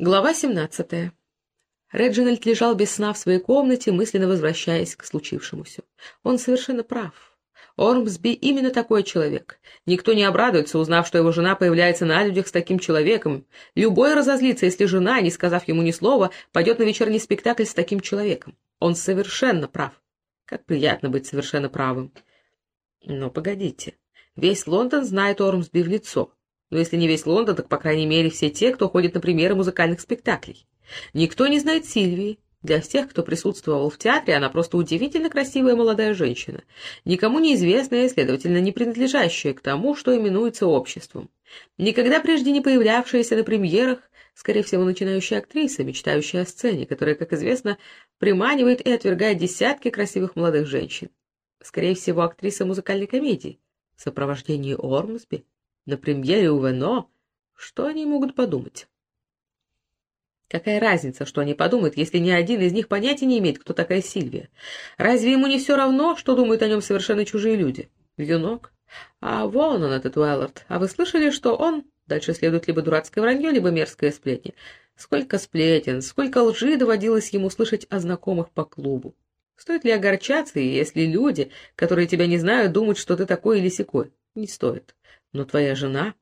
Глава 17. Реджинальд лежал без сна в своей комнате, мысленно возвращаясь к случившемуся. Он совершенно прав. Ормсби именно такой человек. Никто не обрадуется, узнав, что его жена появляется на людях с таким человеком. Любой разозлится, если жена, не сказав ему ни слова, пойдет на вечерний спектакль с таким человеком. Он совершенно прав. Как приятно быть совершенно правым. Но погодите. Весь Лондон знает Ормсби в лицо. Но если не весь Лондон, так, по крайней мере, все те, кто ходит на премьеры музыкальных спектаклей. Никто не знает Сильвии. Для всех, кто присутствовал в театре, она просто удивительно красивая молодая женщина, никому неизвестная следовательно, не принадлежащая к тому, что именуется обществом. Никогда прежде не появлявшаяся на премьерах, скорее всего, начинающая актриса, мечтающая о сцене, которая, как известно, приманивает и отвергает десятки красивых молодых женщин. Скорее всего, актриса музыкальной комедии в сопровождении Ормсби на премьере у Вено, что они могут подумать? Какая разница, что они подумают, если ни один из них понятия не имеет, кто такая Сильвия? Разве ему не все равно, что думают о нем совершенно чужие люди? Юнок? А вон он, этот Уэллард. А вы слышали, что он... Дальше следует либо дурацкое вранье, либо мерзкое сплетни. Сколько сплетен, сколько лжи доводилось ему слышать о знакомых по клубу. Стоит ли огорчаться, если люди, которые тебя не знают, думают, что ты такой или сякой? Не стоит. Но твоя жена...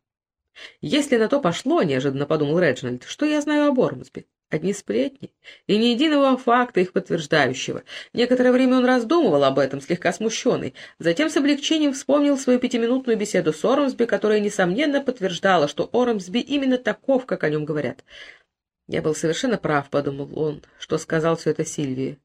Если на то пошло, неожиданно подумал Реджинальд, что я знаю о Бормсби? Одни сплетни, и ни единого факта их подтверждающего. Некоторое время он раздумывал об этом, слегка смущенный. Затем с облегчением вспомнил свою пятиминутную беседу с Ормсби, которая, несомненно, подтверждала, что Ормсби именно таков, как о нем говорят. «Я был совершенно прав», — подумал он, — что сказал все это Сильвии.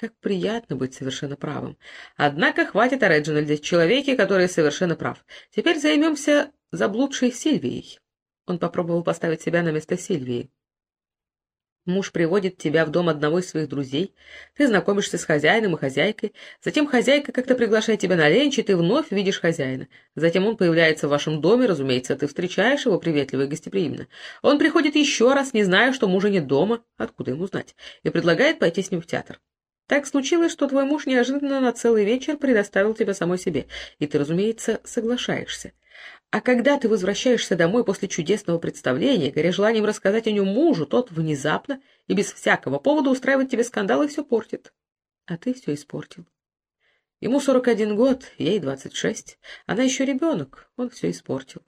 Как приятно быть совершенно правым. Однако хватит о Реджинальде, человеке, который совершенно прав. Теперь займемся заблудшей Сильвией. Он попробовал поставить себя на место Сильвии. Муж приводит тебя в дом одного из своих друзей, ты знакомишься с хозяином и хозяйкой, затем хозяйка как-то приглашает тебя на ленч, и ты вновь видишь хозяина. Затем он появляется в вашем доме, разумеется, ты встречаешь его приветливо и гостеприимно. Он приходит еще раз, не зная, что мужа нет дома, откуда ему знать, и предлагает пойти с ним в театр. Так случилось, что твой муж неожиданно на целый вечер предоставил тебя самой себе, и ты, разумеется, соглашаешься. А когда ты возвращаешься домой после чудесного представления, горя желанием рассказать о нем мужу, тот внезапно и без всякого повода устраивает тебе скандал и все портит. А ты все испортил. Ему сорок один год, ей двадцать шесть. Она еще ребенок, он все испортил.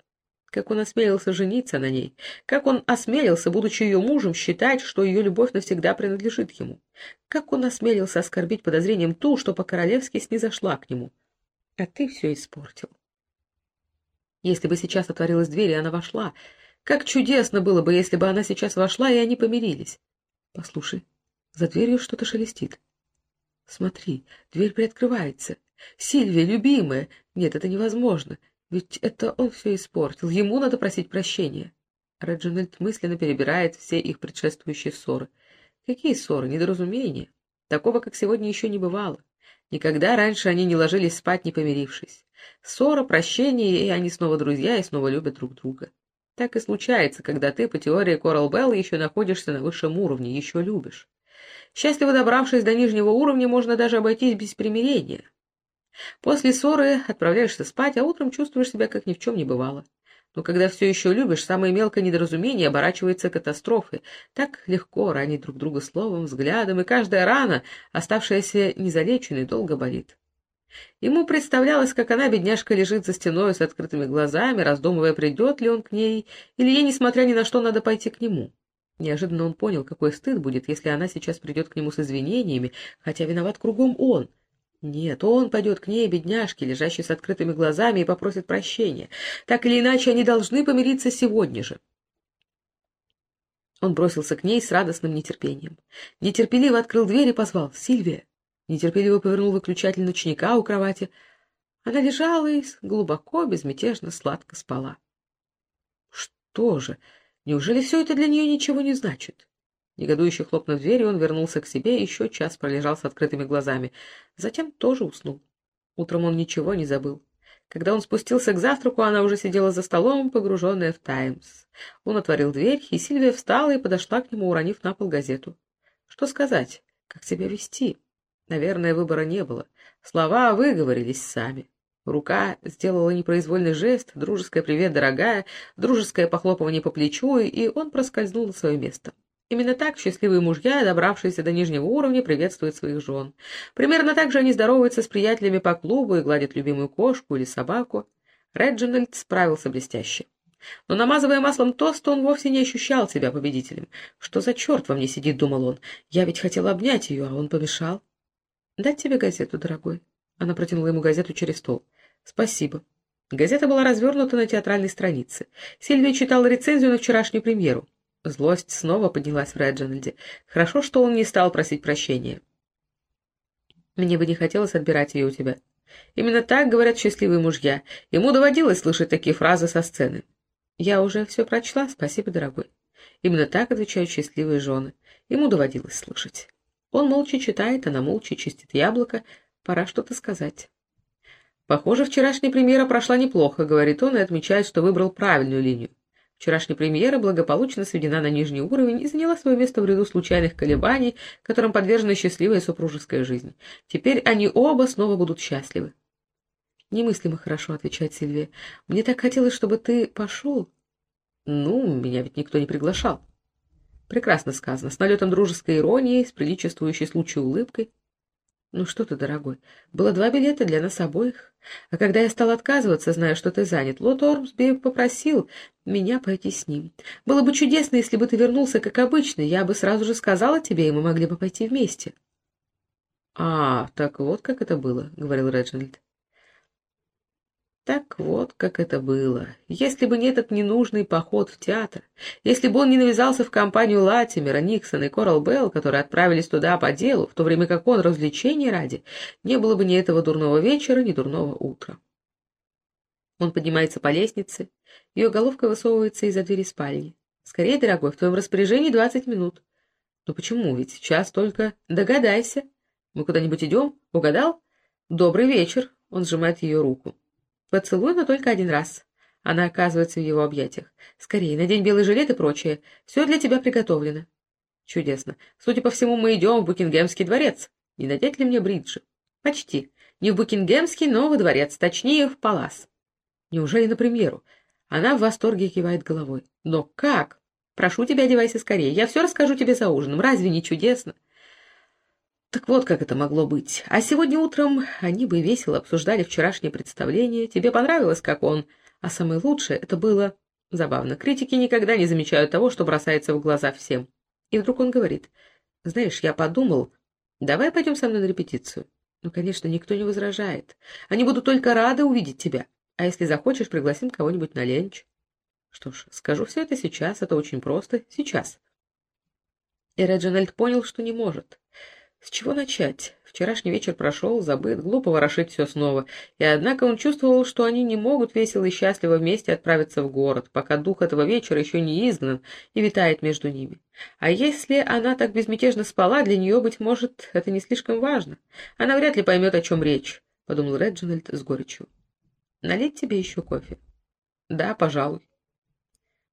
Как он осмелился жениться на ней, как он осмелился, будучи ее мужем, считать, что ее любовь навсегда принадлежит ему, как он осмелился оскорбить подозрением ту, что по-королевски снизошла к нему. А ты все испортил. Если бы сейчас отворилась дверь, и она вошла, как чудесно было бы, если бы она сейчас вошла, и они помирились. Послушай, за дверью что-то шелестит. Смотри, дверь приоткрывается. Сильвия, любимая! Нет, это невозможно. Ведь это он все испортил. Ему надо просить прощения. Реджинальд мысленно перебирает все их предшествующие ссоры. Какие ссоры? Недоразумения. Такого, как сегодня, еще не бывало. Никогда раньше они не ложились спать, не помирившись. Ссора, прощение, и они снова друзья, и снова любят друг друга. Так и случается, когда ты, по теории Корал Белл, еще находишься на высшем уровне, еще любишь. Счастливо добравшись до нижнего уровня, можно даже обойтись без примирения. После ссоры отправляешься спать, а утром чувствуешь себя, как ни в чем не бывало. Но когда все еще любишь, самое мелкое недоразумение оборачивается катастрофой. Так легко ранить друг друга словом, взглядом, и каждая рана, оставшаяся незалеченной, долго болит. Ему представлялось, как она, бедняжка, лежит за стеной с открытыми глазами, раздумывая, придет ли он к ней, или ей, несмотря ни на что, надо пойти к нему. Неожиданно он понял, какой стыд будет, если она сейчас придет к нему с извинениями, хотя виноват кругом он — нет, он пойдет к ней, бедняжке, лежащей с открытыми глазами, и попросит прощения. Так или иначе, они должны помириться сегодня же. Он бросился к ней с радостным нетерпением. Нетерпеливо открыл дверь и позвал «Сильвия». Нетерпеливо повернул выключатель ночника у кровати. Она лежала и глубоко, безмятежно, сладко спала. Что же, неужели все это для нее ничего не значит? Негодующе хлопнув дверью, он вернулся к себе и еще час пролежал с открытыми глазами. Затем тоже уснул. Утром он ничего не забыл. Когда он спустился к завтраку, она уже сидела за столом, погруженная в «Таймс». Он отворил дверь, и Сильвия встала и подошла к нему, уронив на пол газету. Что сказать? Как себя вести? Наверное, выбора не было. Слова выговорились сами. Рука сделала непроизвольный жест, дружеское «привет, дорогая», дружеское похлопывание по плечу, и он проскользнул на свое место. Именно так счастливые мужья, добравшиеся до нижнего уровня, приветствуют своих жен. Примерно так же они здороваются с приятелями по клубу и гладят любимую кошку или собаку. Реджинальд справился блестяще. Но, намазывая маслом тост, он вовсе не ощущал себя победителем. «Что за черт во мне сидит?» — думал он. «Я ведь хотел обнять ее, а он помешал». «Дать тебе газету, дорогой?» Она протянула ему газету через стол. «Спасибо». Газета была развернута на театральной странице. Сильвия читала рецензию на вчерашнюю премьеру. Злость снова поднялась в Реджинальде. Хорошо, что он не стал просить прощения. Мне бы не хотелось отбирать ее у тебя. Именно так говорят счастливые мужья. Ему доводилось слышать такие фразы со сцены. Я уже все прочла, спасибо, дорогой. Именно так отвечают счастливые жены. Ему доводилось слышать. Он молча читает, она молча чистит яблоко. Пора что-то сказать. Похоже, вчерашняя премьера прошла неплохо, говорит он и отмечает, что выбрал правильную линию. Вчерашняя премьера благополучно сведена на нижний уровень и заняла свое место в ряду случайных колебаний, которым подвержена счастливая супружеская жизнь. Теперь они оба снова будут счастливы. «Немыслимо хорошо», — отвечает Сильвия. «Мне так хотелось, чтобы ты пошел». «Ну, меня ведь никто не приглашал». Прекрасно сказано, с налетом дружеской иронии, с приличествующей случаю улыбкой. «Ну что ты, дорогой, было два билета для нас обоих. А когда я стал отказываться, зная, что ты занят, Лот Ормсби попросил меня пойти с ним. Было бы чудесно, если бы ты вернулся, как обычно. Я бы сразу же сказала тебе, и мы могли бы пойти вместе». «А, так вот как это было», — говорил Реджинальд. Так вот, как это было. Если бы не этот ненужный поход в театр, если бы он не навязался в компанию Латимера, Никсона и Корал Белл, которые отправились туда по делу, в то время как он развлечений ради, не было бы ни этого дурного вечера, ни дурного утра. Он поднимается по лестнице, ее головка высовывается из-за двери спальни. «Скорее, дорогой, в твоем распоряжении двадцать минут». «Ну почему? Ведь сейчас только догадайся. Мы куда-нибудь идем? Угадал?» «Добрый вечер!» — он сжимает ее руку. Поцелуй, только один раз. Она оказывается в его объятиях. Скорее, надень белый жилет и прочее. Все для тебя приготовлено. Чудесно. Судя по всему, мы идем в Букингемский дворец. Не надеть ли мне бриджи? Почти. Не в Букингемский, но во дворец, точнее, в палас. Неужели на премьеру? Она в восторге кивает головой. Но как? Прошу тебя, одевайся скорее. Я все расскажу тебе за ужином. Разве не чудесно? Так вот, как это могло быть. А сегодня утром они бы весело обсуждали вчерашнее представление. Тебе понравилось, как он? А самое лучшее — это было... Забавно. Критики никогда не замечают того, что бросается в глаза всем. И вдруг он говорит, «Знаешь, я подумал, давай пойдем со мной на репетицию». Ну, конечно, никто не возражает. Они будут только рады увидеть тебя. А если захочешь, пригласим кого-нибудь на ленч. Что ж, скажу все это сейчас, это очень просто, сейчас. И Реджинальд понял, что не может. С чего начать? Вчерашний вечер прошел, забыт, глупо ворошить все снова. И однако он чувствовал, что они не могут весело и счастливо вместе отправиться в город, пока дух этого вечера еще не изгнан и витает между ними. А если она так безмятежно спала, для нее, быть может, это не слишком важно. Она вряд ли поймет, о чем речь, — подумал Реджинальд с горечью. — Налить тебе еще кофе? — Да, пожалуй.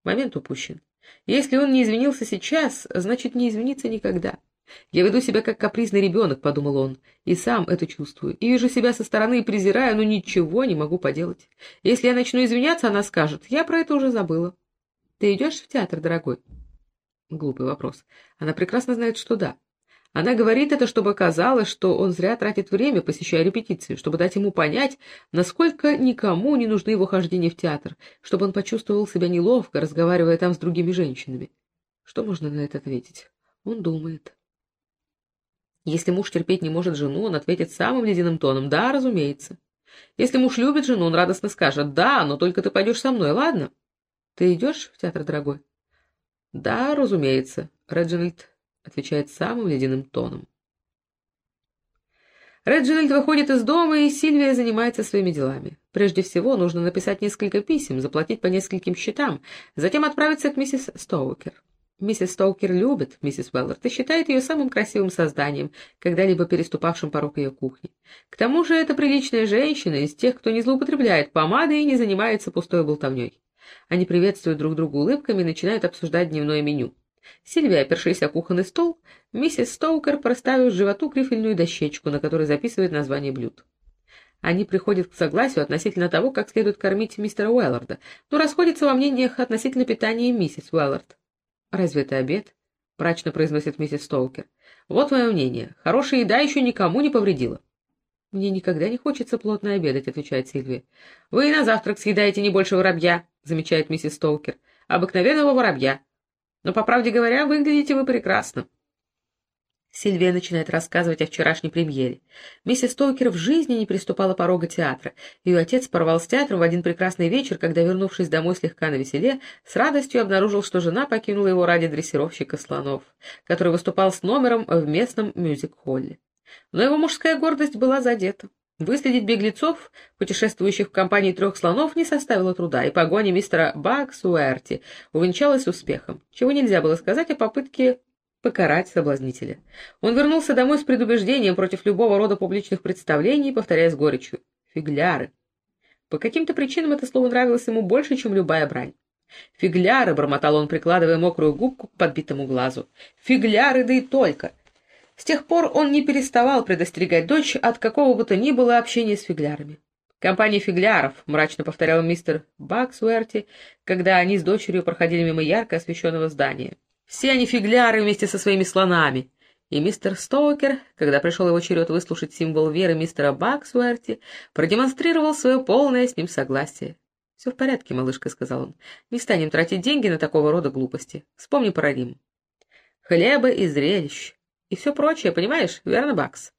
Момент упущен. Если он не извинился сейчас, значит, не извинится никогда. — «Я веду себя как капризный ребенок», — подумал он, — «и сам это чувствую. И вижу себя со стороны и презираю, но ничего не могу поделать. Если я начну извиняться, она скажет, я про это уже забыла». «Ты идешь в театр, дорогой?» Глупый вопрос. Она прекрасно знает, что да. Она говорит это, чтобы казалось, что он зря тратит время, посещая репетиции, чтобы дать ему понять, насколько никому не нужны его хождения в театр, чтобы он почувствовал себя неловко, разговаривая там с другими женщинами. Что можно на это ответить? Он думает. Если муж терпеть не может жену, он ответит самым ледяным тоном «да, разумеется». Если муж любит жену, он радостно скажет «да, но только ты пойдешь со мной, ладно?» «Ты идешь в театр, дорогой?» «Да, разумеется», — Реджинальд отвечает самым ледяным тоном. Реджинальд выходит из дома, и Сильвия занимается своими делами. Прежде всего, нужно написать несколько писем, заплатить по нескольким счетам, затем отправиться к миссис Стоукер. Миссис Стоукер любит миссис Уэллард и считает ее самым красивым созданием, когда-либо переступавшим порог ее кухни. К тому же это приличная женщина из тех, кто не злоупотребляет помадой и не занимается пустой болтовней. Они приветствуют друг друга улыбками и начинают обсуждать дневное меню. Сильвия, опершись о кухонный стол, миссис Стоукер проставив животу грифельную дощечку, на которой записывает название блюд. Они приходят к согласию относительно того, как следует кормить мистера Уэлларда, но расходятся во мнениях относительно питания миссис Уэллард. Разве это обед? — мрачно произносит миссис Стоукер. «Вот мое мнение. Хорошая еда еще никому не повредила». «Мне никогда не хочется плотно обедать», — отвечает Сильвия. «Вы и на завтрак съедаете не больше воробья», — замечает миссис Стоукер. «Обыкновенного воробья. Но, по правде говоря, выглядите вы прекрасно». Сильвия начинает рассказывать о вчерашней премьере. Миссис Стокер в жизни не приступала порога театра. Ее отец порвал с театром в один прекрасный вечер, когда, вернувшись домой слегка навеселе, с радостью обнаружил, что жена покинула его ради дрессировщика слонов, который выступал с номером в местном мюзик-холле. Но его мужская гордость была задета. Выследить беглецов, путешествующих в компании трех слонов, не составило труда, и погоня мистера Баксуэрти увенчалась успехом, чего нельзя было сказать о попытке покарать соблазнителя. Он вернулся домой с предубеждением против любого рода публичных представлений, повторяя с горечью «фигляры». По каким-то причинам это слово нравилось ему больше, чем любая брань. «Фигляры!» — бормотал он, прикладывая мокрую губку к подбитому глазу. «Фигляры, да и только!» С тех пор он не переставал предостерегать дочь от какого бы то ни было общения с фиглярами. «Компания фигляров», — мрачно повторял мистер Баксуэрти, когда они с дочерью проходили мимо ярко освещенного здания. Все они фигляры вместе со своими слонами. И мистер Стоукер, когда пришел его черед выслушать символ веры мистера Баксуэрти, продемонстрировал свое полное с ним согласие. — Все в порядке, малышка, — сказал он. — Не станем тратить деньги на такого рода глупости. Вспомни про Рим. Хлеба и зрелищ. И все прочее, понимаешь, верно, Бакс?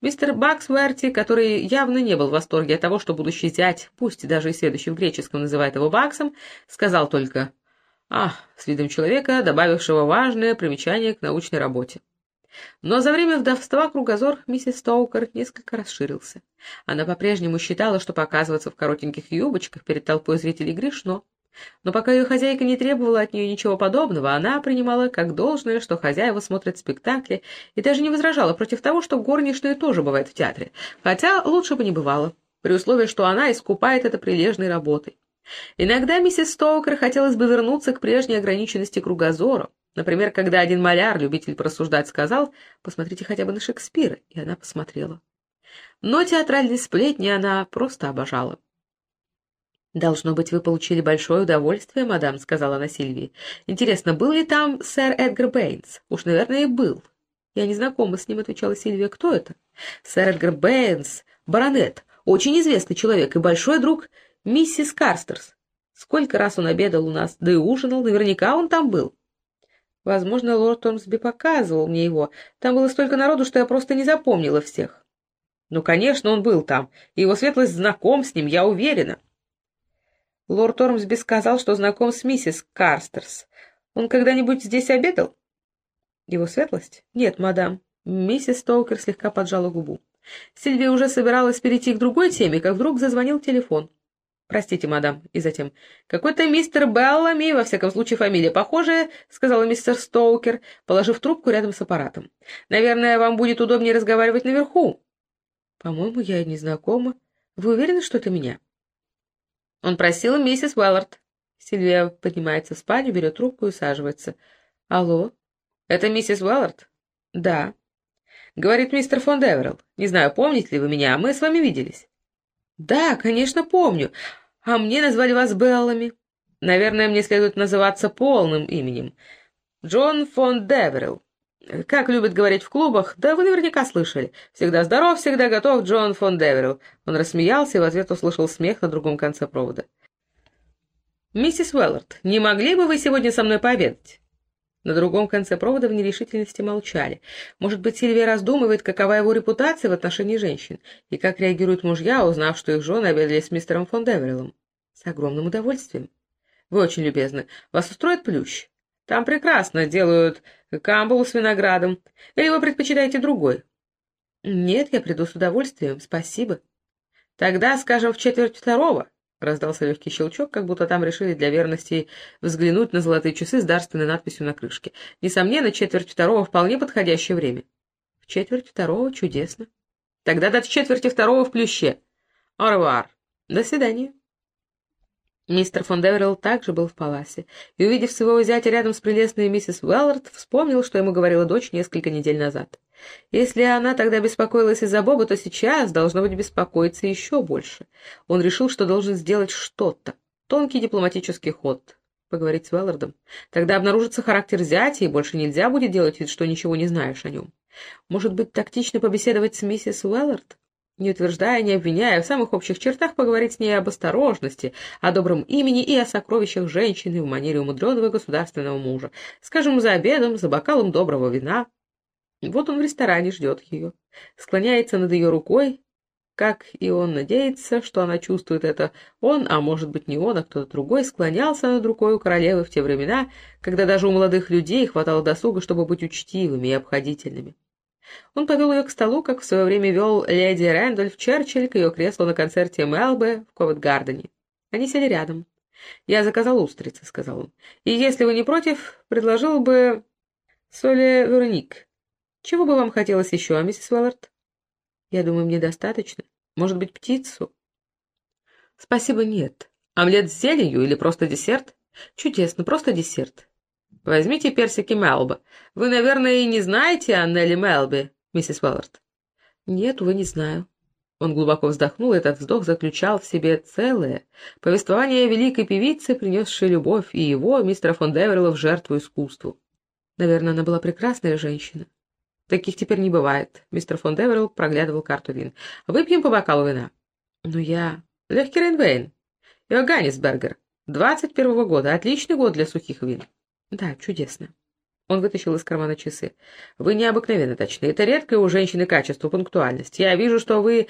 Мистер Баксуэрти, который явно не был в восторге от того, что будущий зять, пусть даже и следующий в греческом называет его Баксом, сказал только а, с видом человека, добавившего важное примечание к научной работе. Но за время вдовства кругозор миссис Стоукер несколько расширился. Она по-прежнему считала, что показываться в коротеньких юбочках перед толпой зрителей грешно. Но пока ее хозяйка не требовала от нее ничего подобного, она принимала как должное, что хозяева смотрят спектакли, и даже не возражала против того, что горничные тоже бывают в театре, хотя лучше бы не бывало, при условии, что она искупает это прилежной работой. Иногда миссис Стоукер хотелось бы вернуться к прежней ограниченности кругозора. Например, когда один маляр, любитель просуждать, сказал «посмотрите хотя бы на Шекспира», и она посмотрела. Но театральные сплетни она просто обожала. «Должно быть, вы получили большое удовольствие, мадам», — сказала она Сильвии. «Интересно, был ли там сэр Эдгар Бэйнс? Уж, наверное, и был». «Я не знакома с ним», — отвечала Сильвия. «Кто это?» «Сэр Эдгар Бэйнс, баронет, очень известный человек и большой друг Миссис Карстерс. Сколько раз он обедал у нас, да и ужинал, наверняка он там был. Возможно, лорд Томсби показывал мне его. Там было столько народу, что я просто не запомнила всех. Ну, конечно, он был там, и его светлость знаком с ним, я уверена. Лорд Тормсби сказал, что знаком с миссис Карстерс. Он когда-нибудь здесь обедал? Его светлость? Нет, мадам. Миссис Тоукер слегка поджала губу. Сильвия уже собиралась перейти к другой теме, как вдруг зазвонил телефон. «Простите, мадам». И затем. «Какой-то мистер Беллами, во всяком случае фамилия похожая», — сказала мистер Стоукер, положив трубку рядом с аппаратом. «Наверное, вам будет удобнее разговаривать наверху». «По-моему, я не знакома. Вы уверены, что это меня?» Он просил миссис Уэллард. Сильвия поднимается в спальню, берет трубку и усаживается. «Алло? Это миссис Уэллард?» «Да». Говорит мистер фон Деверелл. «Не знаю, помните ли вы меня, мы с вами виделись». «Да, конечно, помню. А мне назвали вас Беллами. Наверное, мне следует называться полным именем. Джон фон Деверилл. Как любят говорить в клубах, да вы наверняка слышали. Всегда здоров, всегда готов, Джон фон Деверилл. Он рассмеялся и в ответ услышал смех на другом конце провода. «Миссис Уэллард, не могли бы вы сегодня со мной пообедать?» На другом конце провода в нерешительности молчали. Может быть, Сильвия раздумывает, какова его репутация в отношении женщин, и как реагируют мужья, узнав, что их жены обедали с мистером фон Девериллом. С огромным удовольствием. Вы очень любезны. Вас устроит плющ? Там прекрасно делают камбалу с виноградом. Или вы предпочитаете другой? Нет, я приду с удовольствием, спасибо. Тогда, скажем, в четверть второго. Раздался легкий щелчок, как будто там решили для верности взглянуть на золотые часы с дарственной надписью на крышке. Несомненно, четверть второго — вполне подходящее время. В четверть второго чудесно. Тогда до четверти второго в плюще. Орвар. До свидания. Мистер фон Деверилл также был в паласе, и, увидев своего зятя рядом с прелестной миссис Уэллард, вспомнил, что ему говорила дочь несколько недель назад. Если она тогда беспокоилась из-за Боба, то сейчас, должно быть, беспокоиться еще больше. Он решил, что должен сделать что-то. Тонкий дипломатический ход. поговорить с Уэллардом. Тогда обнаружится характер зятя, и больше нельзя будет делать вид, что ничего не знаешь о нем. Может быть, тактично побеседовать с миссис Уэллард? Не утверждая, не обвиняя, в самых общих чертах поговорить с ней об осторожности, о добром имени и о сокровищах женщины в манере умудренного государственного мужа. Скажем, за обедом, за бокалом доброго вина. Вот он в ресторане ждет ее. Склоняется над ее рукой, как и он надеется, что она чувствует это, он, а может быть не он, а кто-то другой, склонялся над рукой у королевы в те времена, когда даже у молодых людей хватало досуга, чтобы быть учтивыми и обходительными. Он повел ее к столу, как в свое время вел леди Рэндольф Черчилль к ее креслу на концерте Мелбе в Ковет-Гардене. Они сели рядом. «Я заказал устрицы», — сказал он. «И если вы не против, предложил бы соле вероник. Чего бы вам хотелось еще, миссис Уэллард?» Я думаю, мне достаточно. Может быть, птицу? Спасибо, нет. Омлет с зеленью или просто десерт? Чудесно, просто десерт. Возьмите персики Мелба. Вы, наверное, и не знаете о Нелли Мелби, миссис Уэллард? Нет, вы не знаю. Он глубоко вздохнул, и этот вздох заключал в себе целое повествование великой певицы, принесшей любовь и его, мистера фон Деверла, в жертву искусству. Наверное, она была прекрасная женщина. Таких теперь не бывает. Мистер фон Деверл проглядывал карту вин. Выпьем по бокалу вина. Но я... Легкий Рейнвейн. Йоганнисбергер. Двадцать первого года. Отличный год для сухих вин. Да, чудесно. Он вытащил из кармана часы. «Вы необыкновенно точны. Это редкое у женщины качество, пунктуальность. Я вижу, что вы...»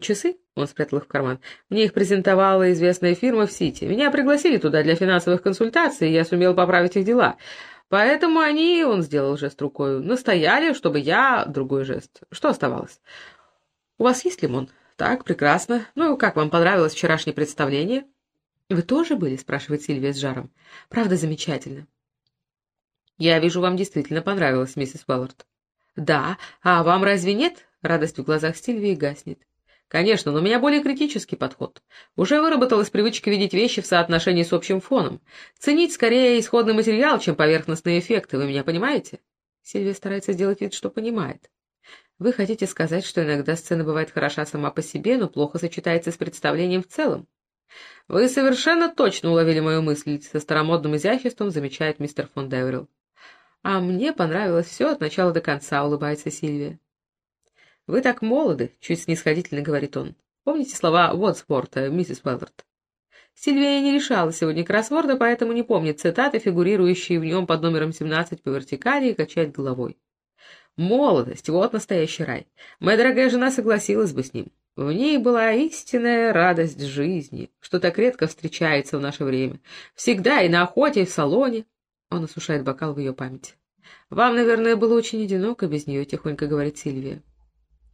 «Часы?» — он спрятал их в карман. «Мне их презентовала известная фирма в Сити. Меня пригласили туда для финансовых консультаций, и я сумел поправить их дела. Поэтому они, он сделал жест рукой, настояли, чтобы я... Другой жест. Что оставалось? У вас есть лимон? Так, прекрасно. Ну, как вам понравилось вчерашнее представление? Вы тоже были? Спрашивает Сильвия с жаром. Правда, замечательно. Я вижу, вам действительно понравилось, миссис Уэллард. Да, а вам разве нет? Радость в глазах Сильвии гаснет. Конечно, но у меня более критический подход. Уже выработалась привычка видеть вещи в соотношении с общим фоном. Ценить скорее исходный материал, чем поверхностные эффекты, вы меня понимаете? Сильвия старается сделать вид, что понимает. Вы хотите сказать, что иногда сцена бывает хороша сама по себе, но плохо сочетается с представлением в целом? Вы совершенно точно уловили мою мысль, со старомодным изяществом замечает мистер фон Деверилл. А мне понравилось все от начала до конца, улыбается Сильвия. «Вы так молоды», — чуть снисходительно говорит он. «Помните слова Уотсворта, миссис Уэллард?» Сильвия не решала сегодня кроссворда, поэтому не помнит цитаты, фигурирующие в нем под номером 17 по вертикали, и качает головой. «Молодость — вот настоящий рай. Моя дорогая жена согласилась бы с ним. В ней была истинная радость жизни, что так редко встречается в наше время. Всегда и на охоте, и в салоне». Он осушает бокал в ее памяти. «Вам, наверное, было очень одиноко без нее», — тихонько говорит Сильвия.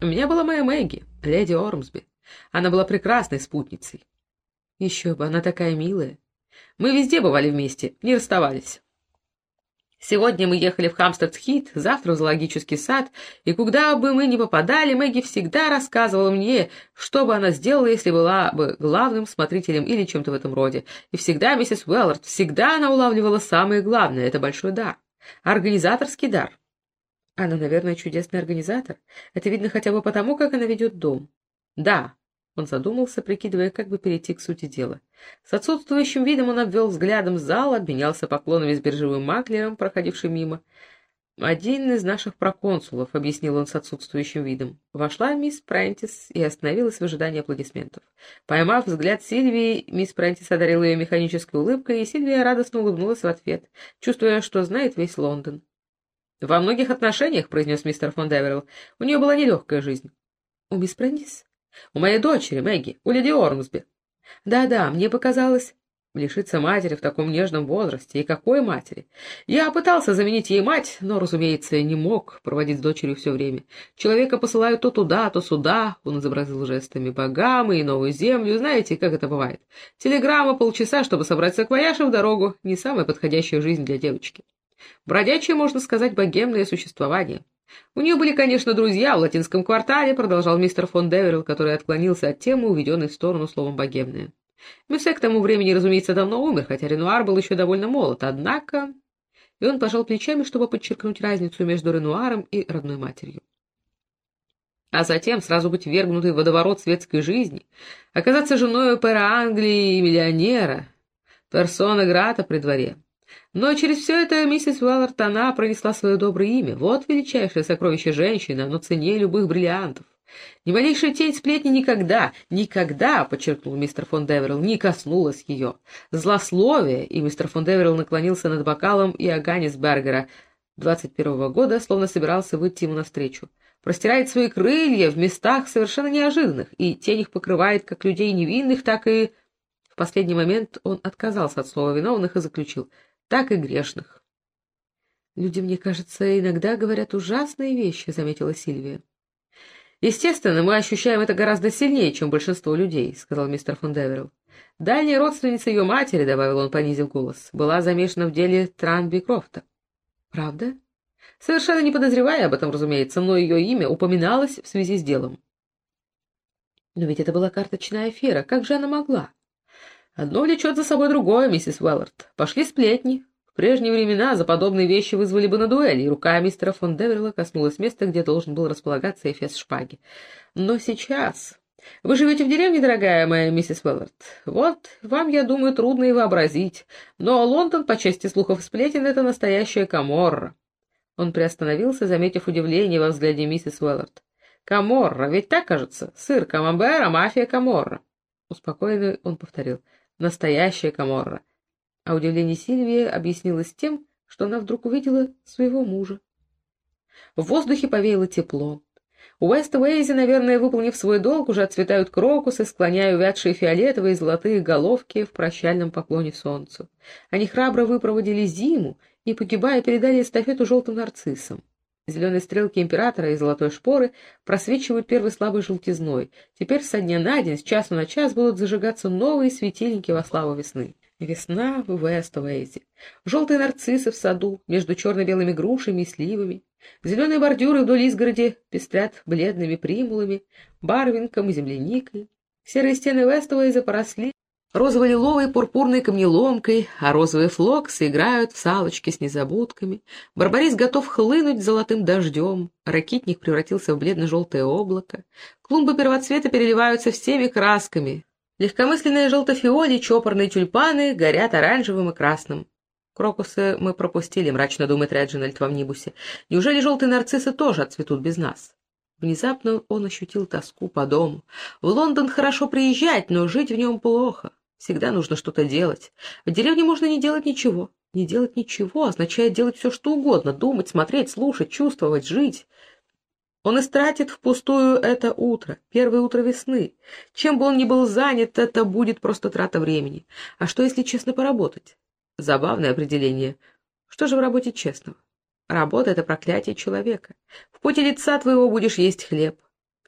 У меня была моя Мэгги, леди Ормсби. Она была прекрасной спутницей. Еще бы, она такая милая. Мы везде бывали вместе, не расставались. Сегодня мы ехали в Хамстед-Хит, завтра в зоологический сад, и куда бы мы ни попадали, Мэгги всегда рассказывала мне, что бы она сделала, если была бы главным смотрителем или чем-то в этом роде. И всегда, миссис Уэллард, всегда она улавливала самое главное — это большой дар. Организаторский дар. Она, наверное, чудесный организатор. Это видно хотя бы потому, как она ведет дом. Да, он задумался, прикидывая, как бы перейти к сути дела. С отсутствующим видом он обвел взглядом зал, обменялся поклонами с биржевым маклером, проходившим мимо. «Один из наших проконсулов», — объяснил он с отсутствующим видом. Вошла мисс Прентис и остановилась в ожидании аплодисментов. Поймав взгляд Сильвии, мисс Прентис одарила ее механической улыбкой, и Сильвия радостно улыбнулась в ответ, чувствуя, что знает весь Лондон. «Во многих отношениях», — произнес мистер фон Деверилл, — «у нее была нелегкая жизнь». «У мисс Прендис?» «У моей дочери, Мэгги, у леди Ормсби». «Да-да, мне показалось...» Лишиться матери в таком нежном возрасте. И какой матери? Я пытался заменить ей мать, но, разумеется, не мог проводить с дочерью все время. Человека посылают то туда, то сюда. Он изобразил жестами богамы и новую землю. Знаете, как это бывает? Телеграмма полчаса, чтобы собрать саквояж в дорогу. Не самая подходящая жизнь для девочки. Бродячее, можно сказать, богемное существование. У нее были, конечно, друзья в латинском квартале, продолжал мистер фон Деверилл, который отклонился от темы, уведенной в сторону словом «богемное». Мюссе к тому времени, разумеется, давно умер, хотя Ренуар был еще довольно молод, однако... И он пожал плечами, чтобы подчеркнуть разницу между Ренуаром и родной матерью. А затем сразу быть вергнутой в водоворот светской жизни, оказаться женой пэра Англии и миллионера, персона грата при дворе. Но через все это миссис Уэллард, она пронесла свое доброе имя. Вот величайшее сокровище женщины, оно цене любых бриллиантов. Ни малейшая тень сплетни никогда, никогда, — подчеркнул мистер фон Деверилл, — не коснулась ее. Злословие, и мистер фон Деверилл наклонился над бокалом и Аганисбергера двадцать первого года, словно собирался выйти ему навстречу. Простирает свои крылья в местах совершенно неожиданных, и тень их покрывает как людей невинных, так и... В последний момент он отказался от слова виновных и заключил, так и грешных. «Люди, мне кажется, иногда говорят ужасные вещи», — заметила Сильвия. «Естественно, мы ощущаем это гораздо сильнее, чем большинство людей», — сказал мистер фон Деверилл. «Дальняя родственница ее матери», — добавил он, понизив голос, — «была замешана в деле Транби Крофта». «Правда?» «Совершенно не подозревая об этом, разумеется, но ее имя упоминалось в связи с делом». «Но ведь это была карточная афера. Как же она могла?» «Одно влечет за собой другое, миссис Уэллард. Пошли сплетни. В прежние времена за подобные вещи вызвали бы на дуэли, и рука мистера фон Деверла коснулась места, где должен был располагаться эфес шпаги. Но сейчас... Вы живете в деревне, дорогая моя миссис Уэллард? Вот, вам, я думаю, трудно и вообразить. Но Лондон, по части слухов и сплетен, это настоящая каморра. Он приостановился, заметив удивление во взгляде миссис Уэллард. «Каморра, ведь так, кажется? Сыр камамбера, мафия каморра». Успокоенный он повторил. «Настоящая каморра». А удивление Сильвии объяснилось тем, что она вдруг увидела своего мужа. В воздухе повеяло тепло. У Уэст-Уэйзи, наверное, выполнив свой долг, уже отцветают крокусы, склоняя увядшие фиолетовые и золотые головки в прощальном поклоне солнцу. Они храбро выпроводили зиму и, погибая, передали эстафету желтым нарциссам. Зеленые стрелки императора и золотой шпоры просвечивают первой слабой желтизной. Теперь со дня на день, с часу на час будут зажигаться новые светильники во славу весны. Весна в Вест-Уэйзе. Желтые нарциссы в саду, между черно-белыми грушами и сливами. Зеленые бордюры вдоль изгороди пестрят бледными примулами, барвинком и земляникой. Серые стены Вест-Уэйза поросли розово-лиловой пурпурной камнеломкой, а розовые флоксы играют в салочки с незабудками. Барбарис готов хлынуть золотым дождем, ракитник превратился в бледно-желтое облако. Клумбы первоцвета переливаются всеми красками, Легкомысленные желтофиоли, чопорные тюльпаны горят оранжевым и красным. Крокусы мы пропустили, мрачно думает Реджинальд в амнибусе. Неужели желтые нарциссы тоже отцветут без нас? Внезапно он ощутил тоску по дому. В Лондон хорошо приезжать, но жить в нем плохо. Всегда нужно что-то делать. В деревне можно не делать ничего. Не делать ничего означает делать все, что угодно. Думать, смотреть, слушать, чувствовать, жить. Он истратит впустую это утро, первое утро весны. Чем бы он ни был занят, это будет просто трата времени. А что, если честно поработать? Забавное определение. Что же в работе честного? Работа — это проклятие человека. В поте лица твоего будешь есть хлеб.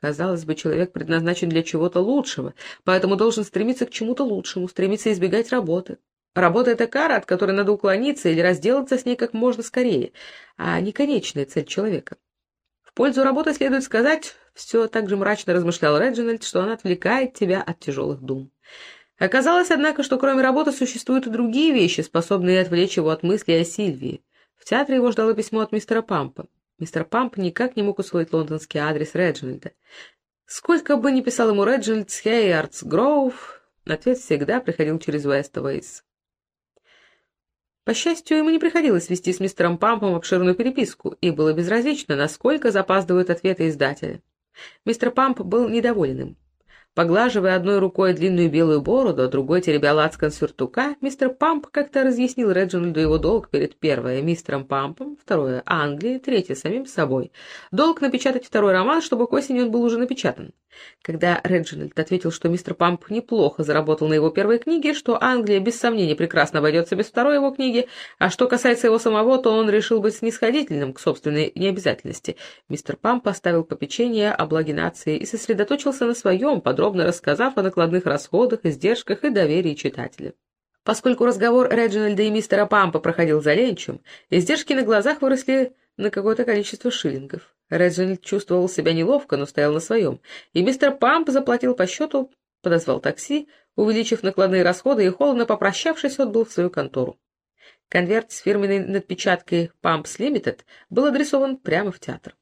Казалось бы, человек предназначен для чего-то лучшего, поэтому должен стремиться к чему-то лучшему, стремиться избегать работы. Работа — это кара, от которой надо уклониться или разделаться с ней как можно скорее, а не конечная цель человека пользу работы следует сказать, все так же мрачно размышлял Реджинальд, что она отвлекает тебя от тяжелых дум. Оказалось, однако, что кроме работы существуют и другие вещи, способные отвлечь его от мыслей о Сильвии. В театре его ждало письмо от мистера Пампа. Мистер Памп никак не мог усвоить лондонский адрес Реджинальда. Сколько бы ни писал ему Реджинальд с Хейардс Гроув, ответ всегда приходил через Вестовейс. По счастью, ему не приходилось вести с мистером Пампом обширную переписку, и было безразлично, насколько запаздывают ответы издателя. Мистер Памп был недоволен им. Поглаживая одной рукой длинную белую бороду, а другой теребя лацкан сюртука, мистер Памп как-то разъяснил Реджинальду его долг перед первое мистером Пампом, второе — Англией, третье — самим собой. Долг напечатать второй роман, чтобы к осени он был уже напечатан. Когда Реджинальд ответил, что мистер Памп неплохо заработал на его первой книге, что Англия без сомнения прекрасно обойдется без второй его книги, а что касается его самого, то он решил быть снисходительным к собственной необязательности, мистер Памп поставил попечение о благе нации и сосредоточился на своем, подробно рассказав о накладных расходах, издержках и доверии читателя. Поскольку разговор Реджинальда и мистера Пампа проходил за ленчем, издержки на глазах выросли на какое-то количество шиллингов. Реджинальд чувствовал себя неловко, но стоял на своем, и мистер Памп заплатил по счету, подозвал такси, увеличив накладные расходы и, холодно попрощавшись, отбыл в свою контору. Конверт с фирменной надпечаткой «Pumps Limited» был адресован прямо в театр.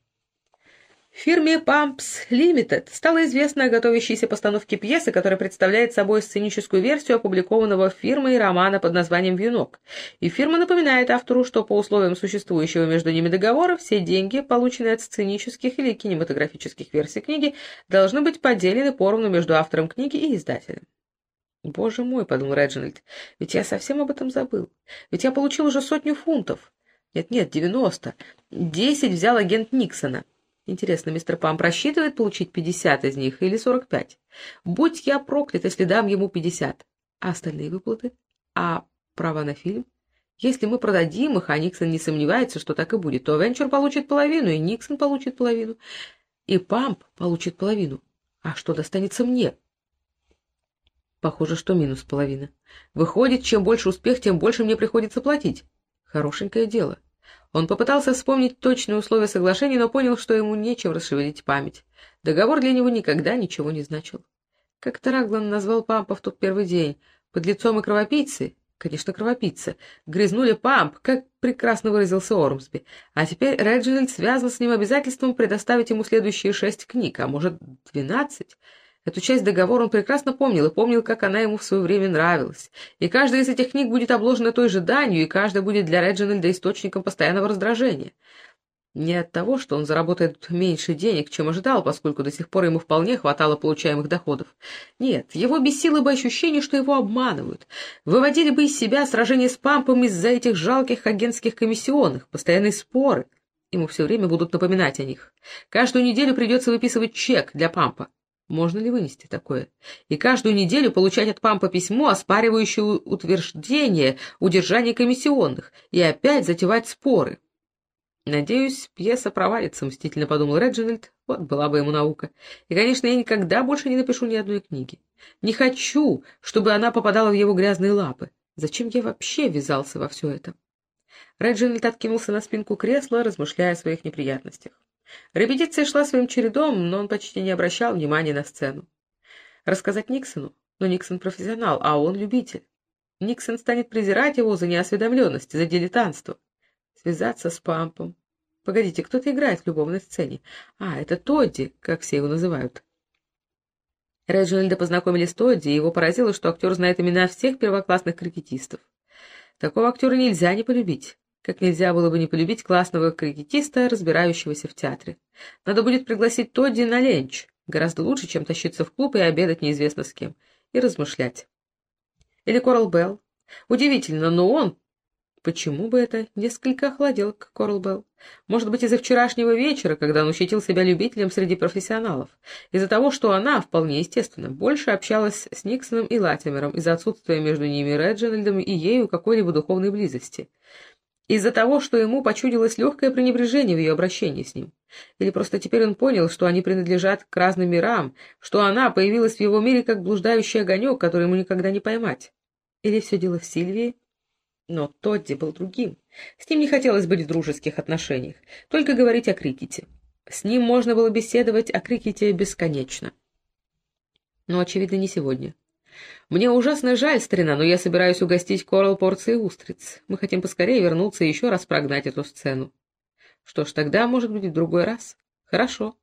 Фирме Pumps Limited стало известно о готовящейся постановке пьесы, которая представляет собой сценическую версию опубликованного фирмой романа под названием «Вьюнок». И фирма напоминает автору, что по условиям существующего между ними договора все деньги, полученные от сценических или кинематографических версий книги, должны быть поделены поровну между автором книги и издателем. «Боже мой», — подумал Реджинальд, — «ведь я совсем об этом забыл. Ведь я получил уже сотню фунтов. Нет-нет, девяносто. Десять взял агент Никсона». Интересно, мистер Памп рассчитывает получить пятьдесят из них или сорок пять? Будь я проклят, если дам ему пятьдесят. А остальные выплаты? А права на фильм? Если мы продадим их, а Никсон не сомневается, что так и будет, то Венчур получит половину, и Никсон получит половину, и Памп получит половину. А что достанется мне? Похоже, что минус половина. Выходит, чем больше успех, тем больше мне приходится платить. Хорошенькое дело. Он попытался вспомнить точные условия соглашения, но понял, что ему нечем расшевелить память. Договор для него никогда ничего не значил. Как Тараглан назвал Пампа в тот первый день? Под лицом и кровопийцы? Конечно, кровопийцы. Грязнули Памп, как прекрасно выразился Ормсби. А теперь Реджинальд связан с ним обязательством предоставить ему следующие шесть книг, а может, двенадцать? Эту часть договора он прекрасно помнил и помнил, как она ему в свое время нравилась. И каждая из этих книг будет обложена той же данью, и каждая будет для Реджинальда источником постоянного раздражения. Не от того, что он заработает меньше денег, чем ожидал, поскольку до сих пор ему вполне хватало получаемых доходов. Нет, его бесило бы ощущение, что его обманывают. Выводили бы из себя сражения с пампом из-за этих жалких агентских комиссионных, постоянные споры. Ему все время будут напоминать о них. Каждую неделю придется выписывать чек для пампа. Можно ли вынести такое? И каждую неделю получать от Пампа письмо, оспаривающее утверждение удержания комиссионных, и опять затевать споры. «Надеюсь, пьеса провалится», — мстительно подумал Реджинальд. Вот была бы ему наука. И, конечно, я никогда больше не напишу ни одной книги. Не хочу, чтобы она попадала в его грязные лапы. Зачем я вообще ввязался во все это? Реджинальд откинулся на спинку кресла, размышляя о своих неприятностях. Репетиция шла своим чередом, но он почти не обращал внимания на сцену. Рассказать Никсону? Но Никсон профессионал, а он любитель. Никсон станет презирать его за неосведомленность, за дилетантство. Связаться с Пампом. Погодите, кто-то играет в любовной сцене. А, это Тодди, как все его называют. Реджинальда познакомили с Тодди, и его поразило, что актер знает имена всех первоклассных крикетистов. Такого актера нельзя не полюбить. Как нельзя было бы не полюбить классного крикетиста, разбирающегося в театре. Надо будет пригласить Тодди на ленч. Гораздо лучше, чем тащиться в клуб и обедать неизвестно с кем. И размышлять. Или Корал Белл. Удивительно, но он... Почему бы это несколько охладел к Корал Белл? Может быть, из-за вчерашнего вечера, когда он ощутил себя любителем среди профессионалов. Из-за того, что она, вполне естественно, больше общалась с Никсоном и Латимером, из-за отсутствия между ними Реджинальдом и ею какой-либо духовной близости. Из-за того, что ему почудилось легкое пренебрежение в ее обращении с ним. Или просто теперь он понял, что они принадлежат к разным мирам, что она появилась в его мире как блуждающий огонек, который ему никогда не поймать. Или все дело в Сильвии? Но Тодди был другим. С ним не хотелось быть в дружеских отношениях, только говорить о крикете. С ним можно было беседовать о крикете бесконечно. Но, очевидно, не сегодня. Мне ужасно жаль, старина, но я собираюсь угостить Коралл порцией устриц. Мы хотим поскорее вернуться и еще раз прогнать эту сцену. Что ж, тогда, может быть, в другой раз. Хорошо.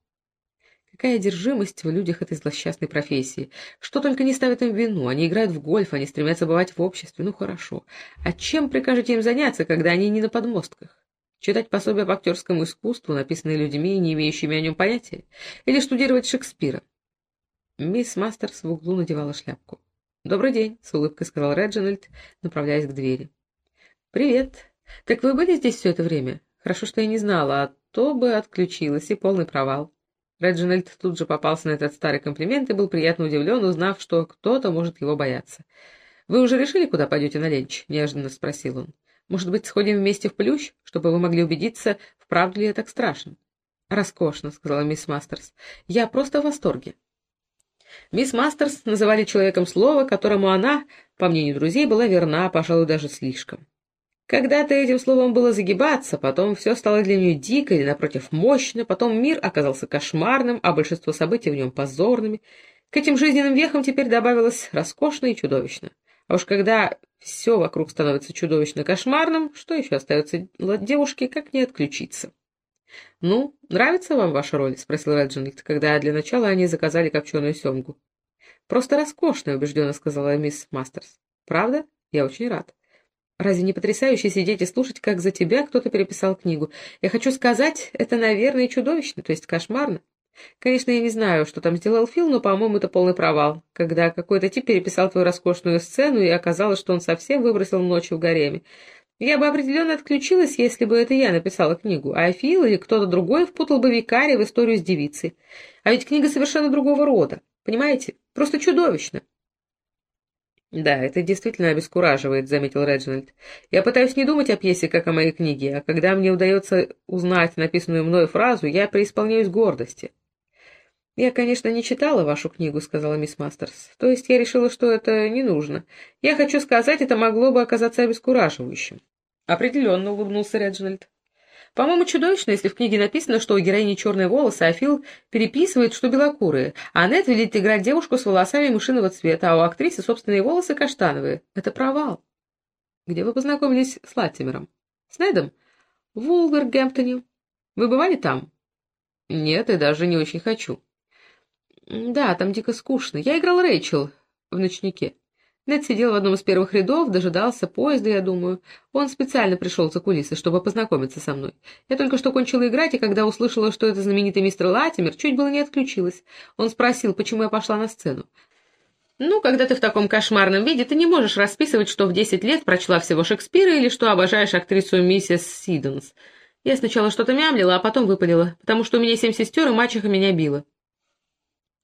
Какая одержимость в людях этой злосчастной профессии. Что только не ставят им вину. Они играют в гольф, они стремятся бывать в обществе. Ну, хорошо. А чем прикажете им заняться, когда они не на подмостках? Читать пособия по актерскому искусству, написанные людьми, не имеющими о нем понятия? Или штудировать Шекспира? Мисс Мастерс в углу надевала шляпку. «Добрый день», — с улыбкой сказал Реджинальд, направляясь к двери. «Привет. Так вы были здесь все это время? Хорошо, что я не знала, а то бы отключилась, и полный провал». Реджинальд тут же попался на этот старый комплимент и был приятно удивлен, узнав, что кто-то может его бояться. «Вы уже решили, куда пойдете на ленч?» — неожиданно спросил он. «Может быть, сходим вместе в Плющ, чтобы вы могли убедиться, вправду ли я так страшен?» «Роскошно», — сказала мисс Мастерс. «Я просто в восторге». Мисс Мастерс называли человеком слово, которому она, по мнению друзей, была верна, пожалуй, даже слишком. Когда-то этим словом было загибаться, потом все стало для нее дико или, напротив, мощно, потом мир оказался кошмарным, а большинство событий в нем позорными. К этим жизненным вехам теперь добавилось роскошно и чудовищно. А уж когда все вокруг становится чудовищно кошмарным, что еще остается девушке, как не отключиться? «Ну, нравится вам ваша роль?» — спросил Реджинальд, когда для начала они заказали копченую семгу. «Просто роскошная», — убежденно сказала мисс Мастерс. «Правда? Я очень рад. Разве не потрясающе сидеть и слушать, как за тебя кто-то переписал книгу? Я хочу сказать, это, наверное, чудовищно, то есть кошмарно. Конечно, я не знаю, что там сделал Фил, но, по-моему, это полный провал, когда какой-то тип переписал твою роскошную сцену, и оказалось, что он совсем выбросил ночью в гареме. Я бы определенно отключилась, если бы это я написала книгу, а Фил или кто-то другой впутал бы викария в историю с девицей. А ведь книга совершенно другого рода, понимаете? Просто чудовищно. «Да, это действительно обескураживает», — заметил Реджинальд. «Я пытаюсь не думать о пьесе, как о моей книге, а когда мне удается узнать написанную мной фразу, я преисполняюсь гордости». «Я, конечно, не читала вашу книгу», — сказала мисс Мастерс. «То есть я решила, что это не нужно. Я хочу сказать, это могло бы оказаться обескураживающим». «Определенно», — улыбнулся Реджинальд. По-моему, чудовищно, если в книге написано, что у героини черные волосы, а Фил переписывает, что белокурые, а Нет велит играть девушку с волосами мышиного цвета, а у актрисы собственные волосы каштановые. Это провал. Где вы познакомились с Латтимером? С Недом? В Вулвергемптоне. Вы бывали там? Нет, и даже не очень хочу. Да, там дико скучно. Я играл Рэйчел в ночнике. Нед сидел в одном из первых рядов, дожидался поезда, я думаю. Он специально пришел за кулисы, чтобы познакомиться со мной. Я только что кончила играть, и когда услышала, что это знаменитый мистер Латимер, чуть было не отключилась. Он спросил, почему я пошла на сцену. Ну, когда ты в таком кошмарном виде, ты не можешь расписывать, что в десять лет прочла всего Шекспира или что обожаешь актрису миссис Сиденс. Я сначала что-то мямлила, а потом выпалила, потому что у меня семь сестер, и мачеха меня била.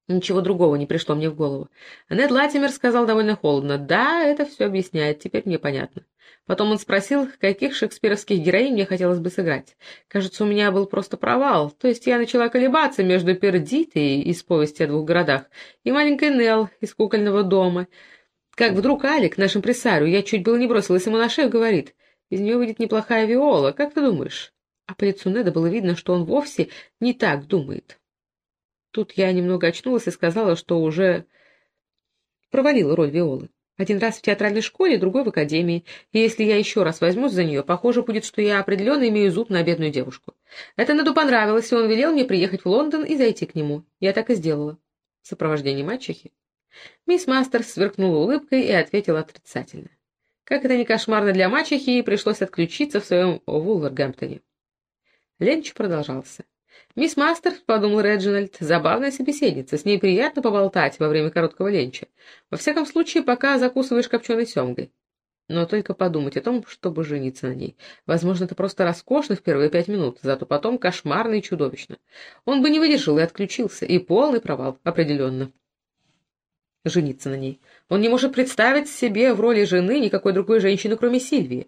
Ничего другого не пришло мне в голову. Нед Латимер сказал довольно холодно. «Да, это все объясняет, теперь мне понятно». Потом он спросил, каких шекспировских героинь мне хотелось бы сыграть. Кажется, у меня был просто провал. То есть я начала колебаться между Пердитой из «Повести о двух городах» и маленькой Нелл из «Кукольного дома». Как вдруг Алик, наш импресарию, я чуть было не бросилась ему на шею, говорит, «Из нее выйдет неплохая виола, как ты думаешь?» А по лицу Неда было видно, что он вовсе не так думает. Тут я немного очнулась и сказала, что уже провалила роль Виолы. Один раз в театральной школе, другой в академии. И если я еще раз возьмусь за нее, похоже будет, что я определенно имею зуб на бедную девушку. Это Наду понравилось, и он велел мне приехать в Лондон и зайти к нему. Я так и сделала. В сопровождении мачехи. Мисс Мастерс сверкнула улыбкой и ответила отрицательно. Как это не кошмарно для мачехи, пришлось отключиться в своем Вулвергемптоне. Ленч продолжался. «Мисс Мастер», — подумал Реджинальд, — «забавная собеседница, с ней приятно поболтать во время короткого ленча. Во всяком случае, пока закусываешь копченой семгой. Но только подумать о том, чтобы жениться на ней. Возможно, это просто роскошно в первые пять минут, зато потом кошмарно и чудовищно. Он бы не выдержал и отключился, и полный провал, определенно. Жениться на ней. Он не может представить себе в роли жены никакой другой женщины, кроме Сильвии.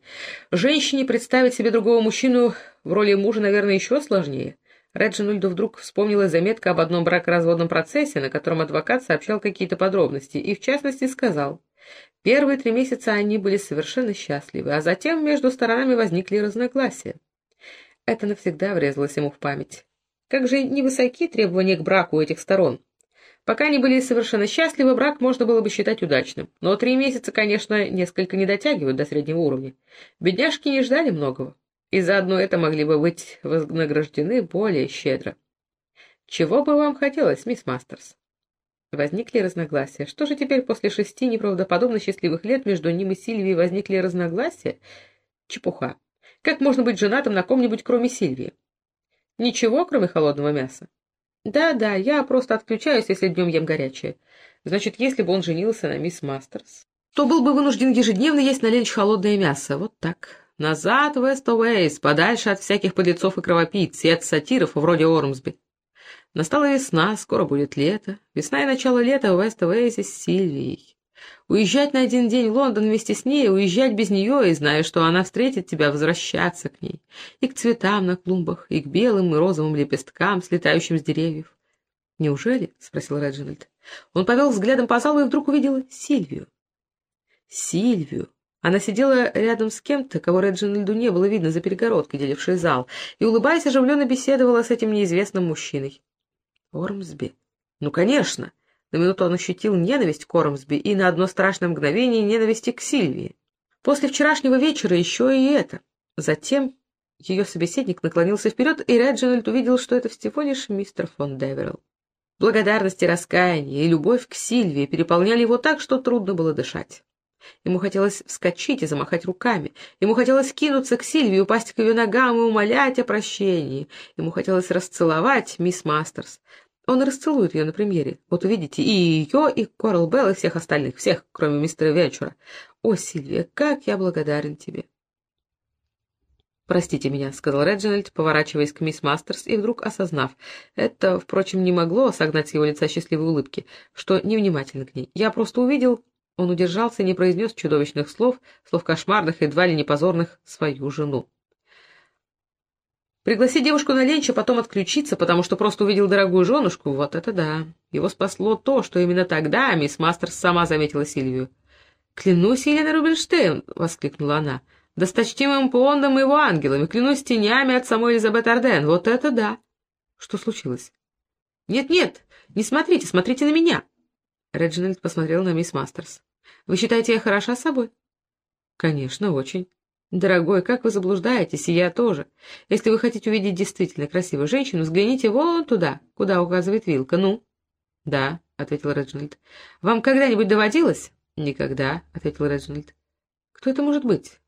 Женщине представить себе другого мужчину в роли мужа, наверное, еще сложнее. Реджинальду вдруг вспомнилась заметка об одном бракоразводном процессе, на котором адвокат сообщал какие-то подробности, и в частности сказал, первые три месяца они были совершенно счастливы, а затем между сторонами возникли разногласия. Это навсегда врезалось ему в память. Как же невысоки требования к браку у этих сторон. Пока они были совершенно счастливы, брак можно было бы считать удачным. Но три месяца, конечно, несколько не дотягивают до среднего уровня. Бедняжки не ждали многого и заодно это могли бы быть вознаграждены более щедро. Чего бы вам хотелось, мисс Мастерс? Возникли разногласия. Что же теперь после шести неправдоподобно счастливых лет между ним и Сильвией возникли разногласия? Чепуха. Как можно быть женатым на ком-нибудь, кроме Сильвии? Ничего, кроме холодного мяса? Да-да, я просто отключаюсь, если днем ем горячее. Значит, если бы он женился на мисс Мастерс, то был бы вынужден ежедневно есть на ленч холодное мясо. Вот так. Назад в Вест-Оуэйс, подальше от всяких подлецов и кровопийц, и от сатиров вроде Ормсби. Настала весна, скоро будет лето. Весна и начало лета в Вест-Оуэйсе с Сильвией. Уезжать на один день в Лондон вместе с ней, уезжать без нее и зная, что она встретит тебя, возвращаться к ней. И к цветам на клумбах, и к белым и розовым лепесткам, слетающим с деревьев. «Неужели?» — спросил Реджинальд. Он повел взглядом по залу и вдруг увидел Сильвию. Сильвию, она сидела рядом с кем-то, кого Реджинальду не было видно за перегородкой, делившей зал, и, улыбаясь, оживленно беседовала с этим неизвестным мужчиной. Ормсби? Ну, конечно! На минуту он ощутил ненависть к Ормсби и на одно страшное мгновение ненависти к Сильвии. После вчерашнего вечера еще и это. Затем Ее собеседник наклонился вперед, и Реджинальд увидел, что это всего лишь мистер фон Деверилл. Благодарность и раскаяние, и любовь к Сильвии переполняли его так, что трудно было дышать. Ему хотелось вскочить и замахать руками. Ему хотелось кинуться к Сильвии, упасть к ее ногам и умолять о прощении. Ему хотелось расцеловать мисс Мастерс. Он расцелует ее на премьере. Вот увидите, и ее, и Корал Белл, и всех остальных, всех, кроме мистера Вечера. О, Сильвия, как я благодарен тебе. «Простите меня», — сказал Реджинальд, поворачиваясь к мисс Мастерс и вдруг осознав. Это, впрочем, не могло согнать с его лица счастливой улыбки, что невнимательно к ней. «Я просто увидел...» Он удержался и не произнес чудовищных слов, слов кошмарных, едва ли не позорных, свою жену. Пригласить девушку на ленч, а потом отключиться, потому что просто увидел дорогую женушку, вот это да. Его спасло то, что именно тогда мисс Мастерс сама заметила Сильвию. «Клянусь, Елена Рубинштейн!» — воскликнула она — Досточтимым Пондом и его ангелами, клянусь тенями от самой Элизабет Арден. Вот это да! Что случилось? Нет-нет, не смотрите, смотрите на меня. Реджинальд посмотрел на мисс Мастерс. Вы считаете, я хороша собой? Конечно, очень. Дорогой, как вы заблуждаетесь, и я тоже. Если вы хотите увидеть действительно красивую женщину, взгляните вон туда, куда указывает вилка. Ну? Да, ответил Реджинальд. Вам когда-нибудь доводилось? Никогда, ответил Реджинальд. Кто это может быть?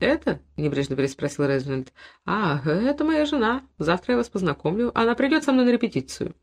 «Это?» — небрежно переспросил Реджинальд. «А, это моя жена. Завтра я вас познакомлю. Она придет со мной на репетицию».